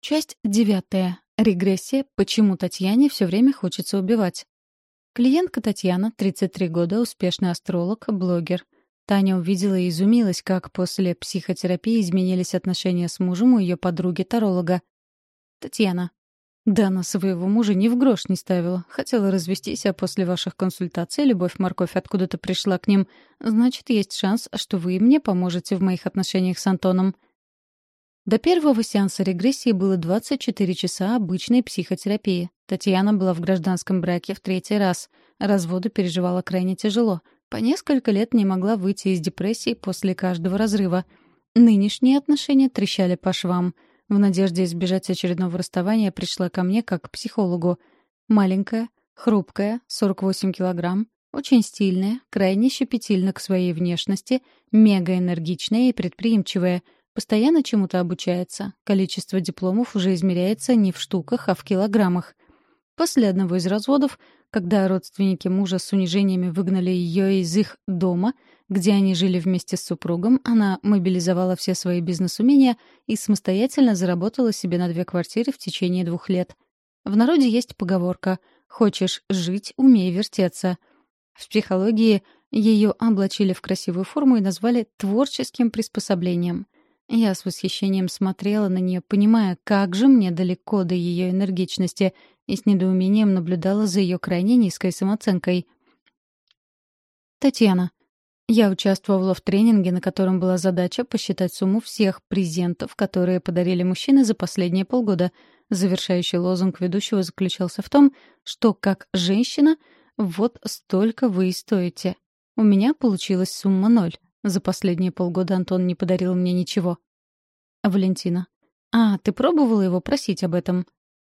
Часть девятая. Регрессия. Почему Татьяне все время хочется убивать. Клиентка Татьяна, 33 года, успешный астролог, блогер. Таня увидела и изумилась, как после психотерапии изменились отношения с мужем у ее подруги-таролога. Татьяна. Да, на своего мужа ни в грош не ставила. Хотела развестись, а после ваших консультаций любовь-морковь откуда-то пришла к ним. Значит, есть шанс, что вы мне поможете в моих отношениях с Антоном. До первого сеанса регрессии было 24 часа обычной психотерапии. Татьяна была в гражданском браке в третий раз. Разводы переживала крайне тяжело. По несколько лет не могла выйти из депрессии после каждого разрыва. Нынешние отношения трещали по швам. В надежде избежать очередного расставания пришла ко мне как к психологу. Маленькая, хрупкая, 48 килограмм, очень стильная, крайне щепетильна к своей внешности, мегаэнергичная и предприимчивая — Постоянно чему-то обучается. Количество дипломов уже измеряется не в штуках, а в килограммах. После одного из разводов, когда родственники мужа с унижениями выгнали ее из их дома, где они жили вместе с супругом, она мобилизовала все свои бизнес-умения и самостоятельно заработала себе на две квартиры в течение двух лет. В народе есть поговорка «Хочешь жить — умей вертеться». В психологии ее облачили в красивую форму и назвали творческим приспособлением — я с восхищением смотрела на нее, понимая, как же мне далеко до ее энергичности, и с недоумением наблюдала за ее крайне низкой самооценкой. Татьяна. Я участвовала в тренинге, на котором была задача посчитать сумму всех презентов, которые подарили мужчины за последние полгода. Завершающий лозунг ведущего заключался в том, что как женщина вот столько вы и стоите. У меня получилась сумма ноль. За последние полгода Антон не подарил мне ничего. Валентина. А, ты пробовала его просить об этом?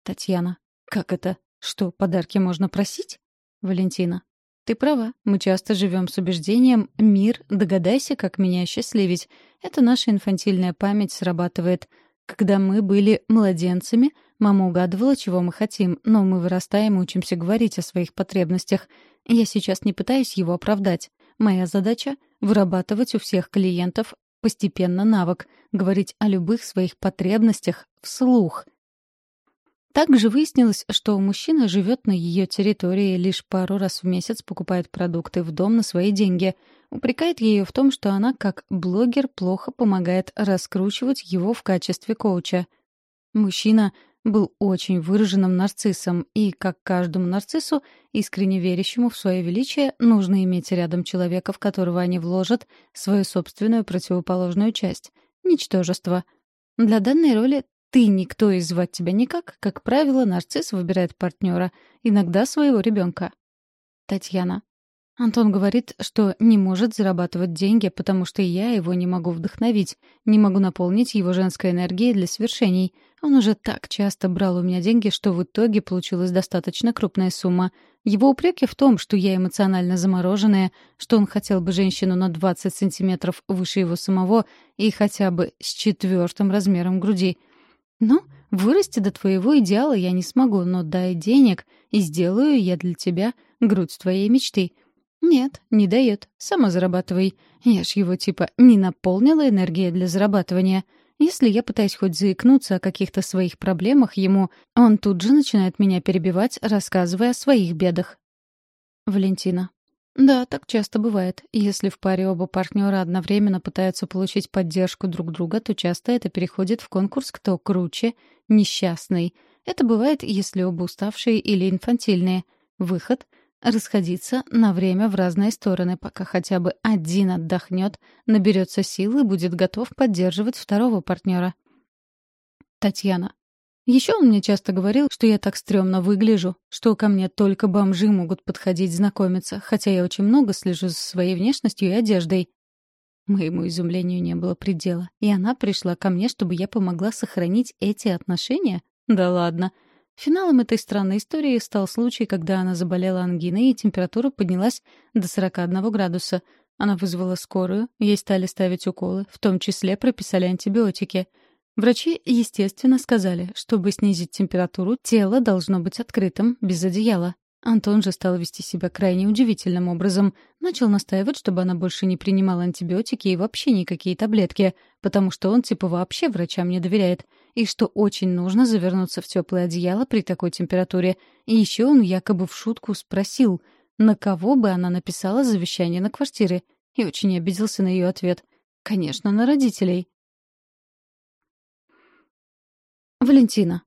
Татьяна. Как это? Что, подарки можно просить? Валентина. Ты права. Мы часто живем с убеждением «мир, догадайся, как меня счастливить». Это наша инфантильная память срабатывает. Когда мы были младенцами, мама угадывала, чего мы хотим, но мы вырастаем и учимся говорить о своих потребностях. Я сейчас не пытаюсь его оправдать. Моя задача — вырабатывать у всех клиентов постепенно навык — говорить о любых своих потребностях вслух. Также выяснилось, что мужчина живет на ее территории, лишь пару раз в месяц покупает продукты в дом на свои деньги, упрекает ее в том, что она, как блогер, плохо помогает раскручивать его в качестве коуча. Мужчина был очень выраженным нарциссом, и, как каждому нарциссу, искренне верящему в свое величие, нужно иметь рядом человека, в которого они вложат свою собственную противоположную часть — ничтожество. Для данной роли ты никто и звать тебя никак, как правило, нарцисс выбирает партнера, иногда своего ребенка. Татьяна. Антон говорит, что не может зарабатывать деньги, потому что я его не могу вдохновить, не могу наполнить его женской энергией для свершений. Он уже так часто брал у меня деньги, что в итоге получилась достаточно крупная сумма. Его упреки в том, что я эмоционально замороженная, что он хотел бы женщину на 20 сантиметров выше его самого и хотя бы с четвертым размером груди. Ну, вырасти до твоего идеала я не смогу, но дай денег, и сделаю я для тебя грудь твоей мечты — «Нет, не дает. Сама зарабатывай. Я ж его типа не наполнила энергией для зарабатывания. Если я пытаюсь хоть заикнуться о каких-то своих проблемах ему, он тут же начинает меня перебивать, рассказывая о своих бедах». Валентина. Да, так часто бывает. Если в паре оба партнера одновременно пытаются получить поддержку друг друга, то часто это переходит в конкурс «Кто круче?» «Несчастный». Это бывает, если оба уставшие или инфантильные. Выход — расходиться на время в разные стороны, пока хотя бы один отдохнет, наберется сил и будет готов поддерживать второго партнера. Татьяна. Еще он мне часто говорил, что я так стрёмно выгляжу, что ко мне только бомжи могут подходить знакомиться, хотя я очень много слежу за своей внешностью и одеждой. Моему изумлению не было предела, и она пришла ко мне, чтобы я помогла сохранить эти отношения? Да ладно. Финалом этой странной истории стал случай, когда она заболела ангиной, и температура поднялась до 41 градуса. Она вызвала скорую, ей стали ставить уколы, в том числе прописали антибиотики. Врачи, естественно, сказали, чтобы снизить температуру, тело должно быть открытым, без одеяла. Антон же стал вести себя крайне удивительным образом. Начал настаивать, чтобы она больше не принимала антибиотики и вообще никакие таблетки, потому что он типа вообще врачам не доверяет. И что очень нужно завернуться в теплое одеяло при такой температуре. И еще он якобы в шутку спросил, на кого бы она написала завещание на квартире. И очень обиделся на ее ответ. Конечно, на родителей. Валентина.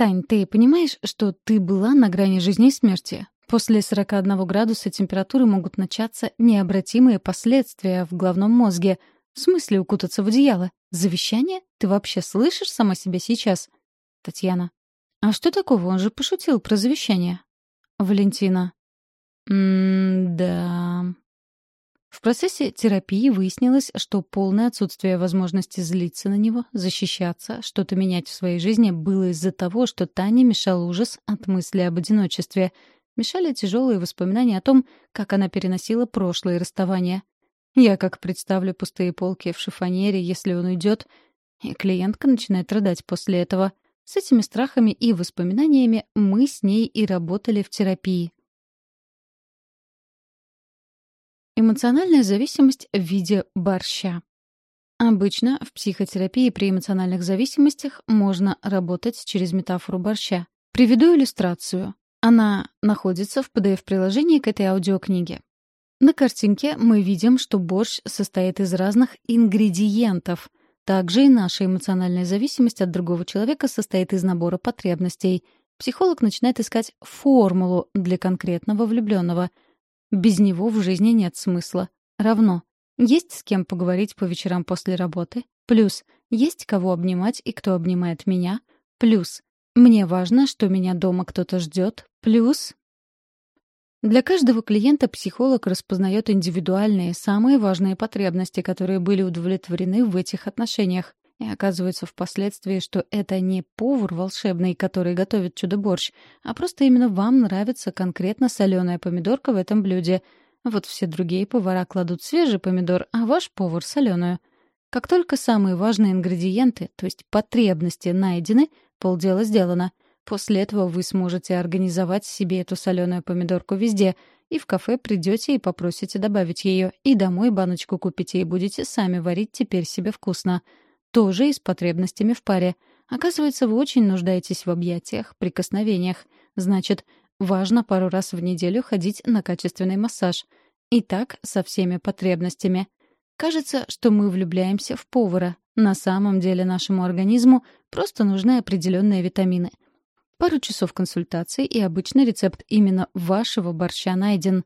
Тань, ты понимаешь, что ты была на грани жизни и смерти? После 41 градуса температуры могут начаться необратимые последствия в головном мозге. В смысле укутаться в одеяло? Завещание? Ты вообще слышишь сама себя сейчас? Татьяна. А что такого? Он же пошутил про завещание. Валентина. М-да. В процессе терапии выяснилось, что полное отсутствие возможности злиться на него, защищаться, что-то менять в своей жизни было из-за того, что Тане мешал ужас от мысли об одиночестве. Мешали тяжелые воспоминания о том, как она переносила прошлые расставания. Я как представлю пустые полки в шифонере, если он уйдет, и клиентка начинает рыдать после этого. С этими страхами и воспоминаниями мы с ней и работали в терапии. Эмоциональная зависимость в виде борща. Обычно в психотерапии при эмоциональных зависимостях можно работать через метафору борща. Приведу иллюстрацию. Она находится в PDF-приложении к этой аудиокниге. На картинке мы видим, что борщ состоит из разных ингредиентов. Также и наша эмоциональная зависимость от другого человека состоит из набора потребностей. Психолог начинает искать формулу для конкретного влюбленного — без него в жизни нет смысла. Равно. Есть с кем поговорить по вечерам после работы. Плюс. Есть кого обнимать и кто обнимает меня. Плюс. Мне важно, что меня дома кто-то ждет. Плюс. Для каждого клиента психолог распознает индивидуальные, самые важные потребности, которые были удовлетворены в этих отношениях. И оказывается впоследствии, что это не повар волшебный, который готовит чудо-борщ, а просто именно вам нравится конкретно соленая помидорка в этом блюде. Вот все другие повара кладут свежий помидор, а ваш повар — соленую. Как только самые важные ингредиенты, то есть потребности, найдены, полдела сделано. После этого вы сможете организовать себе эту соленую помидорку везде, и в кафе придете и попросите добавить ее, и домой баночку купите и будете сами варить теперь себе вкусно — тоже и с потребностями в паре. Оказывается, вы очень нуждаетесь в объятиях, прикосновениях. Значит, важно пару раз в неделю ходить на качественный массаж. И так со всеми потребностями. Кажется, что мы влюбляемся в повара. На самом деле нашему организму просто нужны определенные витамины. Пару часов консультации, и обычный рецепт именно вашего борща найден.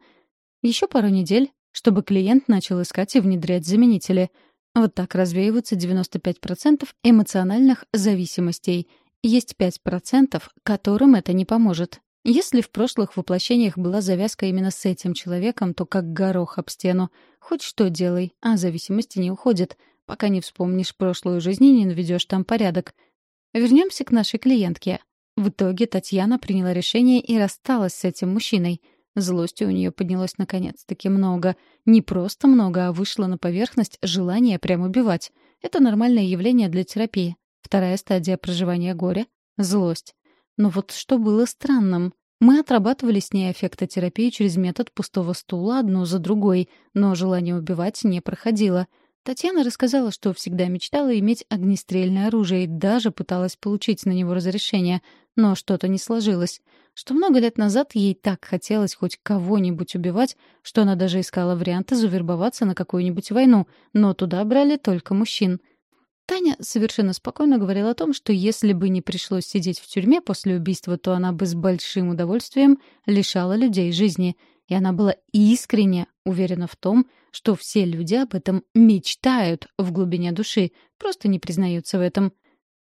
Еще пару недель, чтобы клиент начал искать и внедрять заменители — вот так развеиваются 95% эмоциональных зависимостей. Есть 5%, которым это не поможет. Если в прошлых воплощениях была завязка именно с этим человеком, то как горох об стену. Хоть что делай, а зависимости не уходит, пока не вспомнишь прошлую жизнь и не наведешь там порядок. Вернемся к нашей клиентке. В итоге Татьяна приняла решение и рассталась с этим мужчиной — Злости у нее поднялось наконец-таки много. Не просто много, а вышло на поверхность желание прям убивать. Это нормальное явление для терапии. Вторая стадия проживания горя — злость. Но вот что было странным. Мы отрабатывали с ней эффектотерапию через метод пустого стула одну за другой, но желание убивать не проходило — Татьяна рассказала, что всегда мечтала иметь огнестрельное оружие и даже пыталась получить на него разрешение, но что-то не сложилось. Что много лет назад ей так хотелось хоть кого-нибудь убивать, что она даже искала варианты завербоваться на какую-нибудь войну, но туда брали только мужчин. Таня совершенно спокойно говорила о том, что если бы не пришлось сидеть в тюрьме после убийства, то она бы с большим удовольствием лишала людей жизни — и она была искренне уверена в том, что все люди об этом мечтают в глубине души, просто не признаются в этом.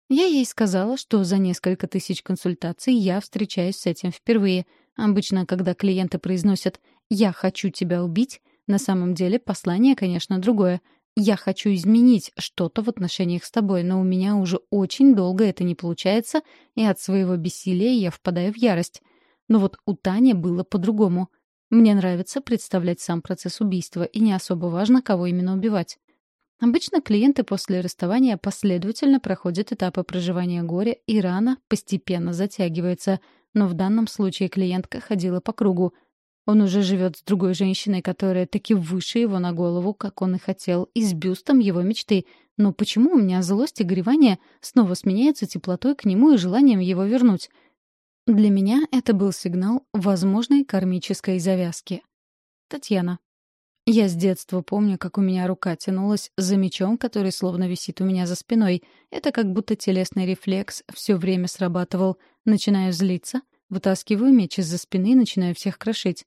Я ей сказала, что за несколько тысяч консультаций я встречаюсь с этим впервые. Обычно, когда клиенты произносят «я хочу тебя убить», на самом деле послание, конечно, другое. «Я хочу изменить что-то в отношениях с тобой, но у меня уже очень долго это не получается, и от своего бессилия я впадаю в ярость». Но вот у Тани было по-другому. Мне нравится представлять сам процесс убийства, и не особо важно, кого именно убивать. Обычно клиенты после расставания последовательно проходят этапы проживания горя, и рана постепенно затягивается. но в данном случае клиентка ходила по кругу. Он уже живет с другой женщиной, которая таки выше его на голову, как он и хотел, и с бюстом его мечты. Но почему у меня злость и горевание снова сменяются теплотой к нему и желанием его вернуть? Для меня это был сигнал возможной кармической завязки. Татьяна. Я с детства помню, как у меня рука тянулась за мечом, который словно висит у меня за спиной. Это как будто телесный рефлекс все время срабатывал. Начинаю злиться, вытаскиваю меч из-за спины и начинаю всех крошить.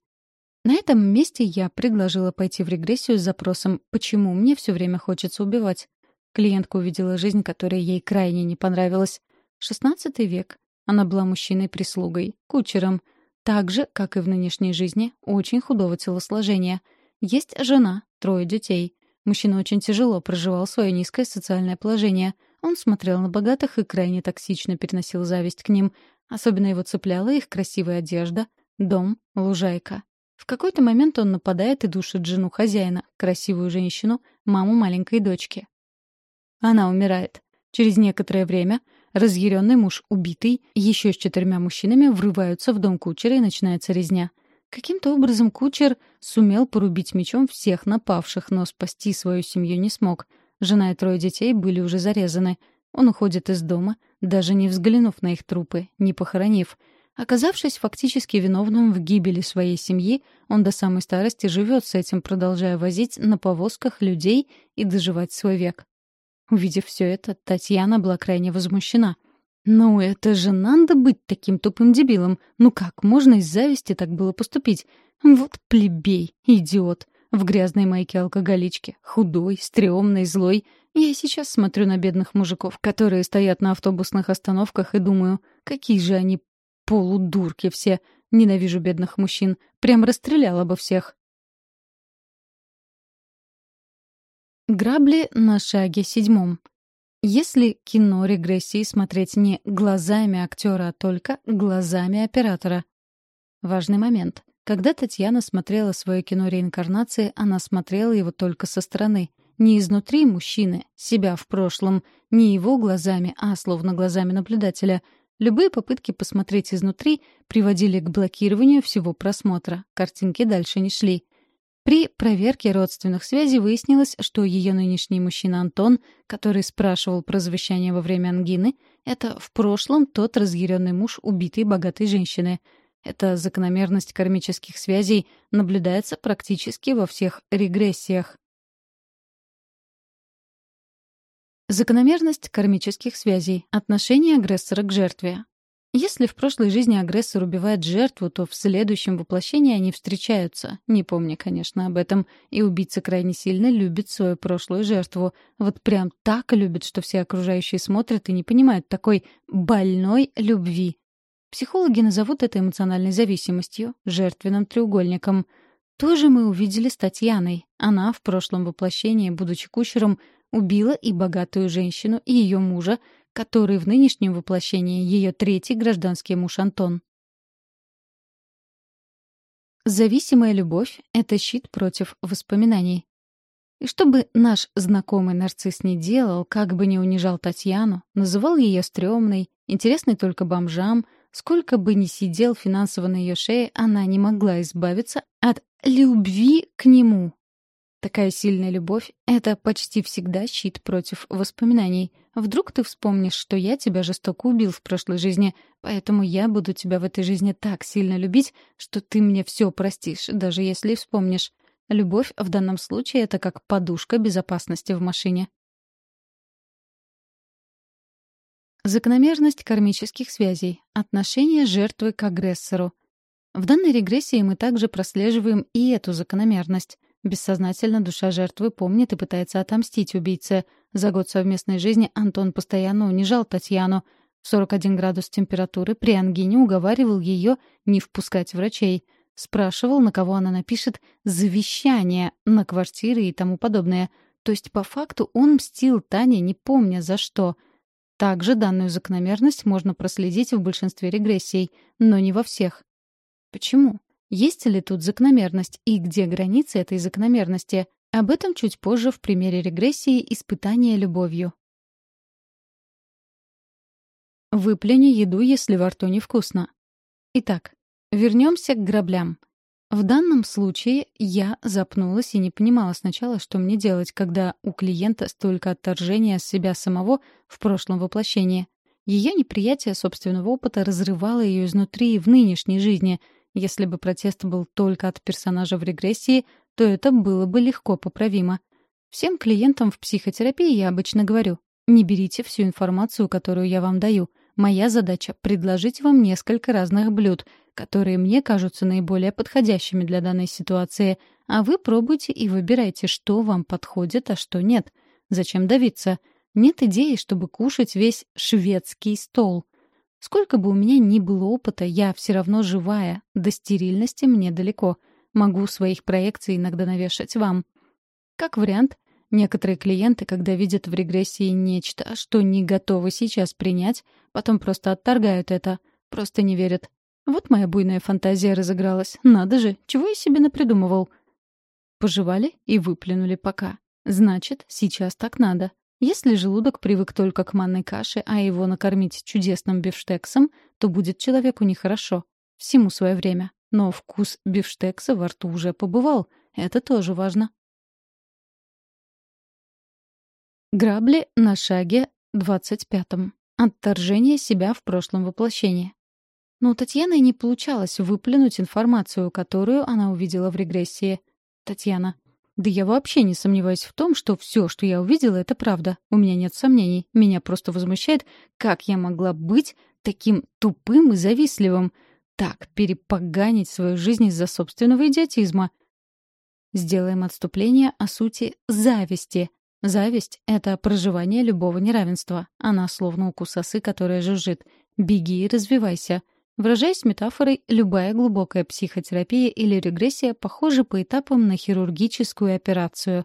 На этом месте я предложила пойти в регрессию с запросом «почему мне все время хочется убивать?». Клиентка увидела жизнь, которая ей крайне не понравилась. Шестнадцатый век. Она была мужчиной-прислугой, кучером. Так же, как и в нынешней жизни, очень худого телосложения — есть жена, трое детей. Мужчина очень тяжело проживал свое низкое социальное положение. Он смотрел на богатых и крайне токсично переносил зависть к ним. Особенно его цепляла их красивая одежда, дом, лужайка. В какой-то момент он нападает и душит жену хозяина, красивую женщину, маму маленькой дочки. Она умирает. Через некоторое время разъяренный муж убитый, еще с четырьмя мужчинами врываются в дом кучера и начинается резня — Каким-то образом кучер сумел порубить мечом всех напавших, но спасти свою семью не смог. Жена и трое детей были уже зарезаны. Он уходит из дома, даже не взглянув на их трупы, не похоронив. Оказавшись фактически виновным в гибели своей семьи, он до самой старости живет с этим, продолжая возить на повозках людей и доживать свой век. Увидев все это, Татьяна была крайне возмущена — «Ну, это же надо быть таким тупым дебилом. Ну как, можно из зависти так было поступить? Вот плебей, идиот. В грязной майке алкоголички, худой, стрёмный, злой. Я сейчас смотрю на бедных мужиков, которые стоят на автобусных остановках и думаю, какие же они полудурки все. Ненавижу бедных мужчин. Прям расстреляла бы всех. Грабли на шаге седьмом. Если кино регрессии смотреть не глазами актера, а только глазами оператора. Важный момент. Когда Татьяна смотрела свое кино реинкарнации, она смотрела его только со стороны. Не изнутри мужчины, себя в прошлом, не его глазами, а словно глазами наблюдателя. Любые попытки посмотреть изнутри приводили к блокированию всего просмотра. Картинки дальше не шли. При проверке родственных связей выяснилось, что ее нынешний мужчина Антон, который спрашивал про завещание во время ангины, это в прошлом тот разъяренный муж убитой богатой женщины. Эта закономерность кармических связей наблюдается практически во всех регрессиях. Закономерность кармических связей. Отношение агрессора к жертве. Если в прошлой жизни агрессор убивает жертву, то в следующем воплощении они встречаются. Не помня, конечно, об этом. И убийца крайне сильно любит свою прошлую жертву. Вот прям так любит, что все окружающие смотрят и не понимают такой больной любви. Психологи назовут это эмоциональной зависимостью, жертвенным треугольником. Тоже мы увидели с Татьяной. Она в прошлом воплощении, будучи кучером, убила и богатую женщину, и ее мужа, который в нынешнем воплощении ее третий гражданский муж Антон. Зависимая любовь — это щит против воспоминаний. И чтобы наш знакомый нарцисс не делал, как бы не унижал Татьяну, называл ее стрёмной, интересной только бомжам, сколько бы ни сидел финансово на ее шее, она не могла избавиться от любви к нему, Такая сильная любовь — это почти всегда щит против воспоминаний. Вдруг ты вспомнишь, что я тебя жестоко убил в прошлой жизни, поэтому я буду тебя в этой жизни так сильно любить, что ты мне все простишь, даже если вспомнишь. Любовь в данном случае — это как подушка безопасности в машине. Закономерность кармических связей. Отношение жертвы к агрессору. В данной регрессии мы также прослеживаем и эту закономерность — Бессознательно душа жертвы помнит и пытается отомстить убийце. За год совместной жизни Антон постоянно унижал Татьяну. 41 градус температуры при ангине уговаривал ее не впускать врачей. Спрашивал, на кого она напишет завещание на квартиры и тому подобное. То есть, по факту, он мстил Тане, не помня за что. Также данную закономерность можно проследить в большинстве регрессий, но не во всех. Почему? Есть ли тут закономерность и где границы этой закономерности? Об этом чуть позже в примере регрессии испытания любовью. Выплюни еду, если во рту невкусно. Итак, вернемся к граблям. В данном случае я запнулась и не понимала сначала, что мне делать, когда у клиента столько отторжения от себя самого в прошлом воплощении. Ее неприятие собственного опыта разрывало ее изнутри и в нынешней жизни. Если бы протест был только от персонажа в регрессии, то это было бы легко поправимо. Всем клиентам в психотерапии я обычно говорю, не берите всю информацию, которую я вам даю. Моя задача — предложить вам несколько разных блюд, которые мне кажутся наиболее подходящими для данной ситуации, а вы пробуйте и выбирайте, что вам подходит, а что нет. Зачем давиться? Нет идеи, чтобы кушать весь шведский стол. Сколько бы у меня ни было опыта, я все равно живая, до стерильности мне далеко. Могу своих проекций иногда навешать вам. Как вариант, некоторые клиенты, когда видят в регрессии нечто, что не готовы сейчас принять, потом просто отторгают это, просто не верят. Вот моя буйная фантазия разыгралась. Надо же, чего я себе напридумывал. Пожевали и выплюнули пока. Значит, сейчас так надо. Если желудок привык только к манной каше, а его накормить чудесным бифштексом, то будет человеку нехорошо. Всему свое время. Но вкус бифштекса во рту уже побывал. Это тоже важно. Грабли на шаге 25-м. Отторжение себя в прошлом воплощении. Но у Татьяны не получалось выплюнуть информацию, которую она увидела в регрессии. Татьяна. Да я вообще не сомневаюсь в том, что все, что я увидела, это правда. У меня нет сомнений. Меня просто возмущает, как я могла быть таким тупым и завистливым. Так перепоганить свою жизнь из-за собственного идиотизма. Сделаем отступление о сути зависти. Зависть — это проживание любого неравенства. Она словно укус осы, которая жужжит. Беги и развивайся. Выражаясь метафорой, любая глубокая психотерапия или регрессия похожа по этапам на хирургическую операцию.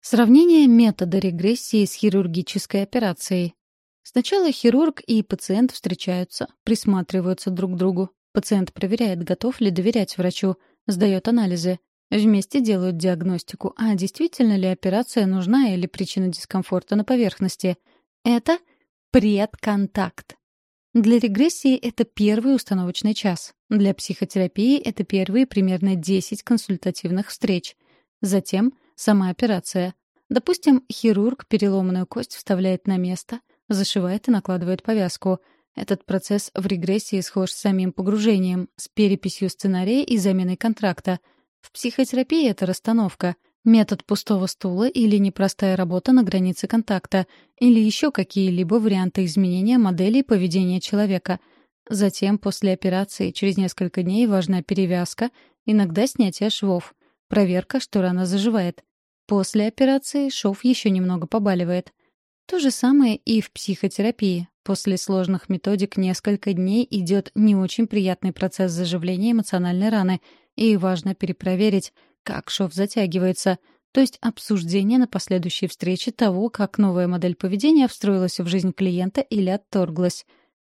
Сравнение метода регрессии с хирургической операцией. Сначала хирург и пациент встречаются, присматриваются друг к другу. Пациент проверяет, готов ли доверять врачу, сдает анализы. Вместе делают диагностику, а действительно ли операция нужна или причина дискомфорта на поверхности. Это — Предконтакт. Для регрессии это первый установочный час. Для психотерапии это первые примерно 10 консультативных встреч. Затем сама операция. Допустим, хирург переломанную кость вставляет на место, зашивает и накладывает повязку. Этот процесс в регрессии схож с самим погружением, с переписью сценария и заменой контракта. В психотерапии это расстановка — Метод пустого стула или непростая работа на границе контакта, или еще какие-либо варианты изменения модели поведения человека. Затем, после операции, через несколько дней важна перевязка, иногда снятие швов, проверка, что рана заживает. После операции шов еще немного побаливает. То же самое и в психотерапии. После сложных методик несколько дней идет не очень приятный процесс заживления эмоциональной раны, и важно перепроверить, как шов затягивается, то есть обсуждение на последующей встрече того, как новая модель поведения встроилась в жизнь клиента или отторглась.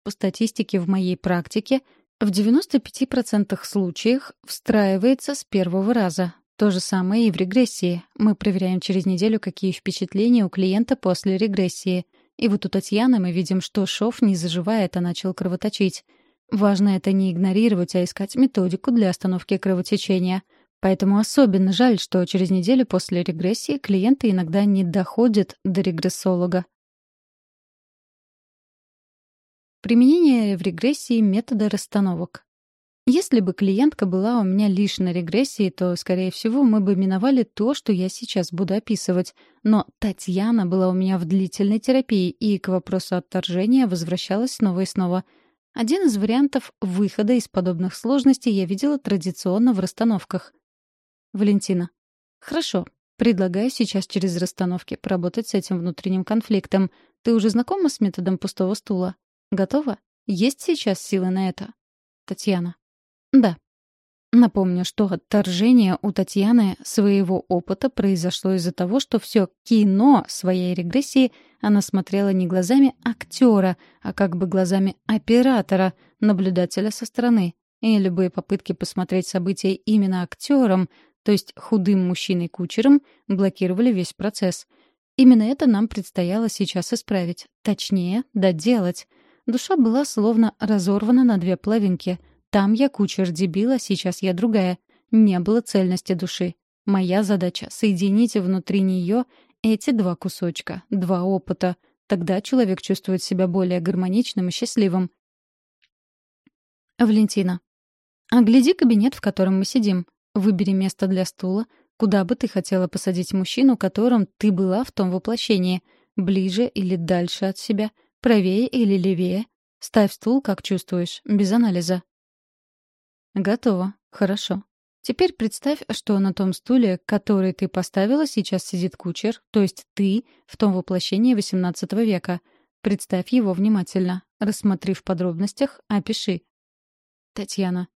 По статистике в моей практике, в 95% случаях встраивается с первого раза. То же самое и в регрессии. Мы проверяем через неделю, какие впечатления у клиента после регрессии. И вот у Татьяны мы видим, что шов не заживает, а начал кровоточить. Важно это не игнорировать, а искать методику для остановки кровотечения — Поэтому особенно жаль, что через неделю после регрессии клиенты иногда не доходят до регрессолога. Применение в регрессии метода расстановок. Если бы клиентка была у меня лишь на регрессии, то, скорее всего, мы бы миновали то, что я сейчас буду описывать. Но Татьяна была у меня в длительной терапии и к вопросу отторжения возвращалась снова и снова. Один из вариантов выхода из подобных сложностей я видела традиционно в расстановках. Валентина. Хорошо. Предлагаю сейчас через расстановки поработать с этим внутренним конфликтом. Ты уже знакома с методом пустого стула? Готова? Есть сейчас силы на это? Татьяна. Да. Напомню, что отторжение у Татьяны своего опыта произошло из-за того, что все кино своей регрессии она смотрела не глазами актера, а как бы глазами оператора, наблюдателя со стороны. И любые попытки посмотреть события именно актером то есть худым мужчиной-кучером, блокировали весь процесс. Именно это нам предстояло сейчас исправить. Точнее, доделать. Душа была словно разорвана на две половинки. Там я кучер дебила, сейчас я другая. Не было цельности души. Моя задача — соединить внутри нее эти два кусочка, два опыта. Тогда человек чувствует себя более гармоничным и счастливым. Валентина. Огляди кабинет, в котором мы сидим. Выбери место для стула. Куда бы ты хотела посадить мужчину, которым ты была в том воплощении? Ближе или дальше от себя? Правее или левее? Ставь стул, как чувствуешь, без анализа. Готово. Хорошо. Теперь представь, что на том стуле, который ты поставила, сейчас сидит кучер, то есть ты, в том воплощении XVIII века. Представь его внимательно. Рассмотри в подробностях, опиши. Татьяна.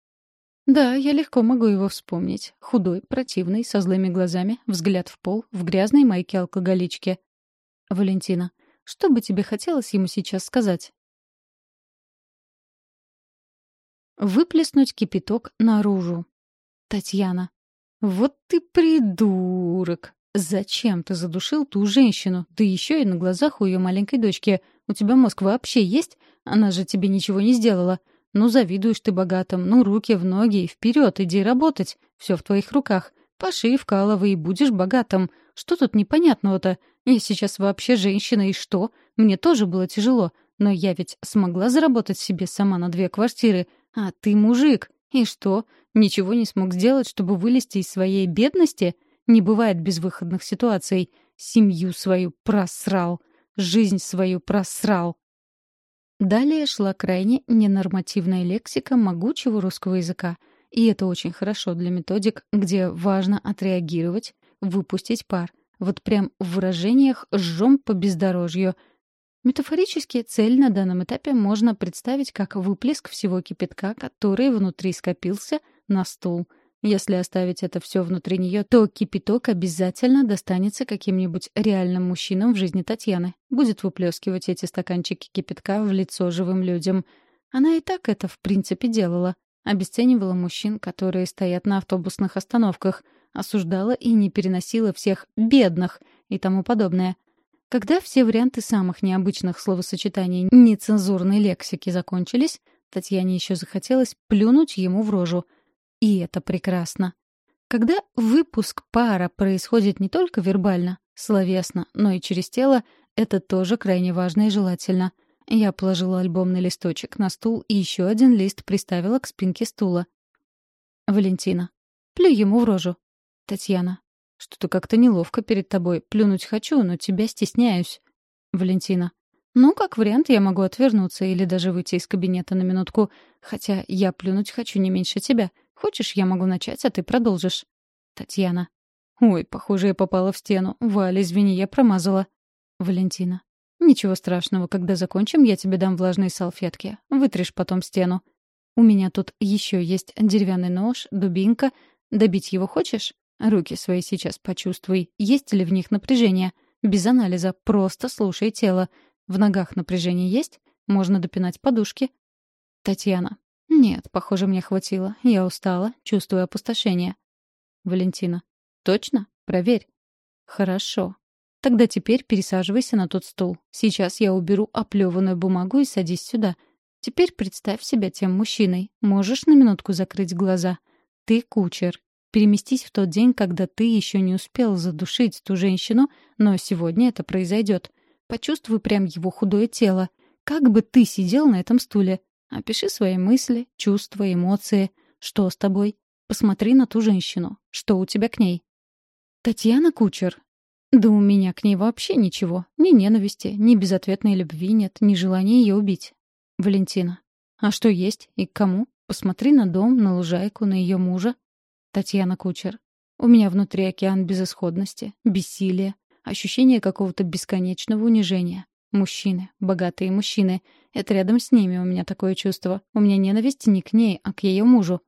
Да, я легко могу его вспомнить. Худой, противный, со злыми глазами, взгляд в пол, в грязной майке алкоголички. Валентина. Что бы тебе хотелось ему сейчас сказать? Выплеснуть кипяток наружу. Татьяна. «Вот ты придурок! Зачем ты задушил ту женщину? Да еще и на глазах у ее маленькой дочки. У тебя мозг вообще есть? Она же тебе ничего не сделала. Ну, завидуешь ты богатым. Ну, руки в ноги и вперед, иди работать. Все в твоих руках. Паши, вкалывай и будешь богатым. Что тут непонятного-то? Я сейчас вообще женщина, и что? Мне тоже было тяжело. Но я ведь смогла заработать себе сама на две квартиры. А ты мужик. И что? Ничего не смог сделать, чтобы вылезти из своей бедности? Не бывает безвыходных ситуаций. Семью свою просрал. Жизнь свою просрал. Далее шла крайне ненормативная лексика могучего русского языка. И это очень хорошо для методик, где важно отреагировать, выпустить пар. Вот прям в выражениях «жжем по бездорожью», Метафорически цель на данном этапе можно представить как выплеск всего кипятка, который внутри скопился, на стул. Если оставить это все внутри нее, то кипяток обязательно достанется каким-нибудь реальным мужчинам в жизни Татьяны. Будет выплескивать эти стаканчики кипятка в лицо живым людям. Она и так это, в принципе, делала. Обесценивала мужчин, которые стоят на автобусных остановках, осуждала и не переносила всех «бедных» и тому подобное — когда все варианты самых необычных словосочетаний нецензурной лексики закончились, Татьяне еще захотелось плюнуть ему в рожу. И это прекрасно. Когда выпуск пара происходит не только вербально, словесно, но и через тело, это тоже крайне важно и желательно. Я положила альбомный листочек на стул и еще один лист приставила к спинке стула. Валентина. Плюй ему в рожу. Татьяна. Что-то как-то неловко перед тобой. Плюнуть хочу, но тебя стесняюсь. Валентина. Ну, как вариант, я могу отвернуться или даже выйти из кабинета на минутку. Хотя я плюнуть хочу не меньше тебя. Хочешь, я могу начать, а ты продолжишь. Татьяна. Ой, похоже, я попала в стену. Валя, извини, я промазала. Валентина. Ничего страшного, когда закончим, я тебе дам влажные салфетки. Вытришь потом стену. У меня тут еще есть деревянный нож, дубинка. Добить его хочешь? Руки свои сейчас почувствуй. Есть ли в них напряжение? Без анализа. Просто слушай тело. В ногах напряжение есть? Можно допинать подушки. Татьяна. Нет, похоже, мне хватило. Я устала, чувствую опустошение. Валентина. Точно? Проверь. Хорошо. Тогда теперь пересаживайся на тот стул. Сейчас я уберу оплеванную бумагу и садись сюда. Теперь представь себя тем мужчиной. Можешь на минутку закрыть глаза? Ты кучер. Переместись в тот день, когда ты еще не успел задушить ту женщину, но сегодня это произойдет. Почувствуй прям его худое тело. Как бы ты сидел на этом стуле. Опиши свои мысли, чувства, эмоции. Что с тобой? Посмотри на ту женщину. Что у тебя к ней? Татьяна Кучер. Да у меня к ней вообще ничего. Ни ненависти, ни безответной любви нет, ни желания ее убить. Валентина. А что есть и к кому? Посмотри на дом, на лужайку, на ее мужа. Татьяна Кучер. У меня внутри океан безысходности, бессилия, ощущение какого-то бесконечного унижения. Мужчины, богатые мужчины. Это рядом с ними у меня такое чувство. У меня ненависть не к ней, а к ее мужу.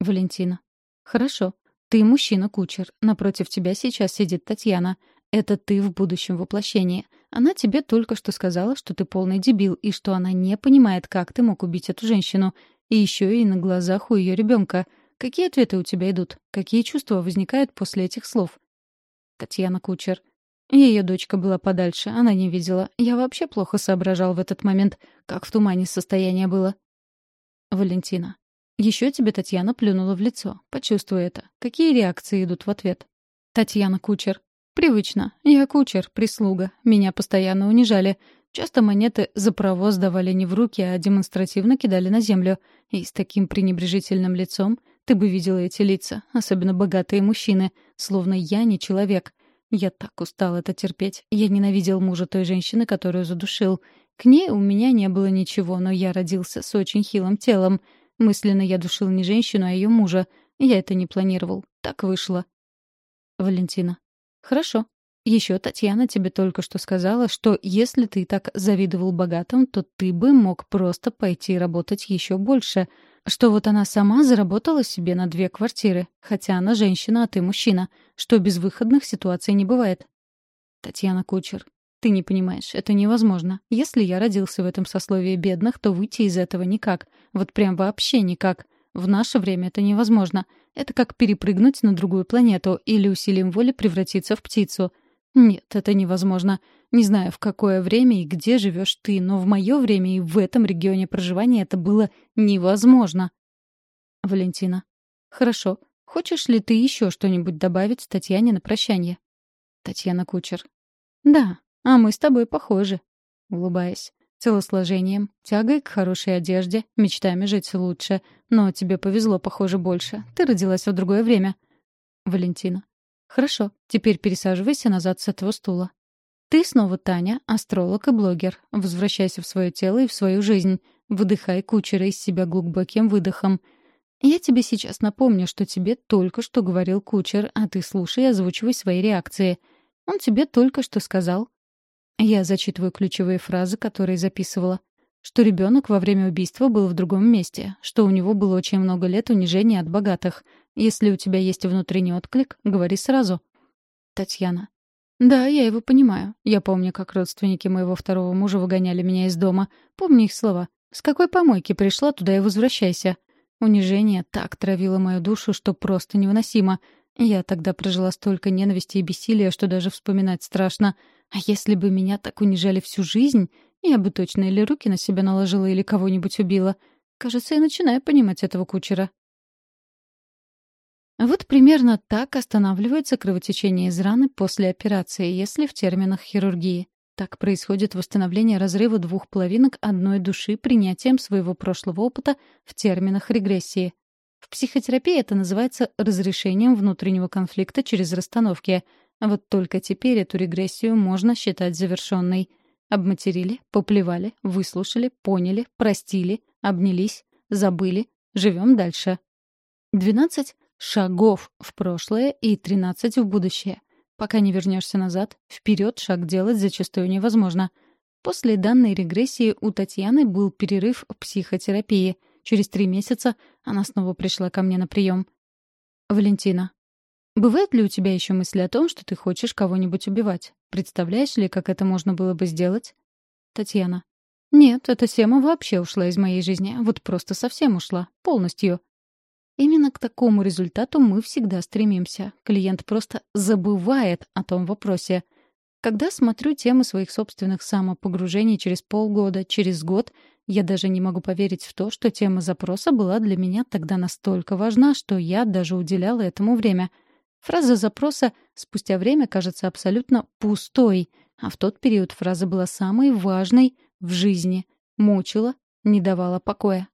Валентина. Хорошо. Ты мужчина-кучер. Напротив тебя сейчас сидит Татьяна. Это ты в будущем воплощении. Она тебе только что сказала, что ты полный дебил, и что она не понимает, как ты мог убить эту женщину. И еще и на глазах у ее ребенка — Какие ответы у тебя идут? Какие чувства возникают после этих слов? Татьяна Кучер. Ее дочка была подальше, она не видела. Я вообще плохо соображал в этот момент, как в тумане состояние было. Валентина. Еще тебе Татьяна плюнула в лицо. Почувствуй это. Какие реакции идут в ответ? Татьяна Кучер. Привычно. Я кучер, прислуга. Меня постоянно унижали. Часто монеты за провоз давали не в руки, а демонстративно кидали на землю. И с таким пренебрежительным лицом ты бы видела эти лица, особенно богатые мужчины, словно я не человек. Я так устал это терпеть. Я ненавидел мужа той женщины, которую задушил. К ней у меня не было ничего, но я родился с очень хилым телом. Мысленно я душил не женщину, а ее мужа. Я это не планировал. Так вышло. Валентина. Хорошо. Еще Татьяна тебе только что сказала, что если ты так завидовал богатым, то ты бы мог просто пойти работать еще больше — что вот она сама заработала себе на две квартиры, хотя она женщина, а ты мужчина, что безвыходных ситуаций не бывает. Татьяна Кучер, ты не понимаешь, это невозможно. Если я родился в этом сословии бедных, то выйти из этого никак. Вот прям вообще никак. В наше время это невозможно. Это как перепрыгнуть на другую планету или усилием воли превратиться в птицу. Нет, это невозможно. Не знаю, в какое время и где живешь ты, но в мое время и в этом регионе проживания это было невозможно. Валентина. Хорошо. Хочешь ли ты еще что-нибудь добавить Татьяне на прощание? Татьяна Кучер. Да, а мы с тобой похожи. Улыбаясь. Телосложением, тягой к хорошей одежде, мечтами жить лучше. Но тебе повезло, похоже, больше. Ты родилась в другое время. Валентина. Хорошо, теперь пересаживайся назад с этого стула. Ты снова Таня, астролог и блогер. Возвращайся в свое тело и в свою жизнь. Выдыхай кучера из себя глубоким выдохом. Я тебе сейчас напомню, что тебе только что говорил кучер, а ты слушай и озвучивай свои реакции. Он тебе только что сказал. Я зачитываю ключевые фразы, которые записывала. Что ребенок во время убийства был в другом месте, что у него было очень много лет унижения от богатых. Если у тебя есть внутренний отклик, говори сразу. Татьяна. «Да, я его понимаю. Я помню, как родственники моего второго мужа выгоняли меня из дома. Помню их слова. С какой помойки пришла, туда и возвращайся. Унижение так травило мою душу, что просто невыносимо. Я тогда прожила столько ненависти и бессилия, что даже вспоминать страшно. А если бы меня так унижали всю жизнь, я бы точно или руки на себя наложила, или кого-нибудь убила. Кажется, я начинаю понимать этого кучера. Вот примерно так останавливается кровотечение из раны после операции, если в терминах хирургии. Так происходит восстановление разрыва двух половинок одной души принятием своего прошлого опыта в терминах регрессии. В психотерапии это называется разрешением внутреннего конфликта через расстановки. Вот только теперь эту регрессию можно считать завершенной. Обматерили, поплевали, выслушали, поняли, простили, обнялись, забыли, живем дальше. 12 шагов в прошлое и 13 в будущее. Пока не вернешься назад, вперед шаг делать зачастую невозможно. После данной регрессии у Татьяны был перерыв в психотерапии. Через три месяца она снова пришла ко мне на прием. Валентина. Бывают ли у тебя еще мысли о том, что ты хочешь кого-нибудь убивать? Представляешь ли, как это можно было бы сделать? Татьяна. Нет, эта тема вообще ушла из моей жизни. Вот просто совсем ушла. Полностью. Именно к такому результату мы всегда стремимся. Клиент просто забывает о том вопросе. Когда смотрю темы своих собственных самопогружений через полгода, через год, я даже не могу поверить в то, что тема запроса была для меня тогда настолько важна, что я даже уделяла этому время. Фраза запроса спустя время кажется абсолютно пустой, а в тот период фраза была самой важной в жизни, мучила, не давала покоя.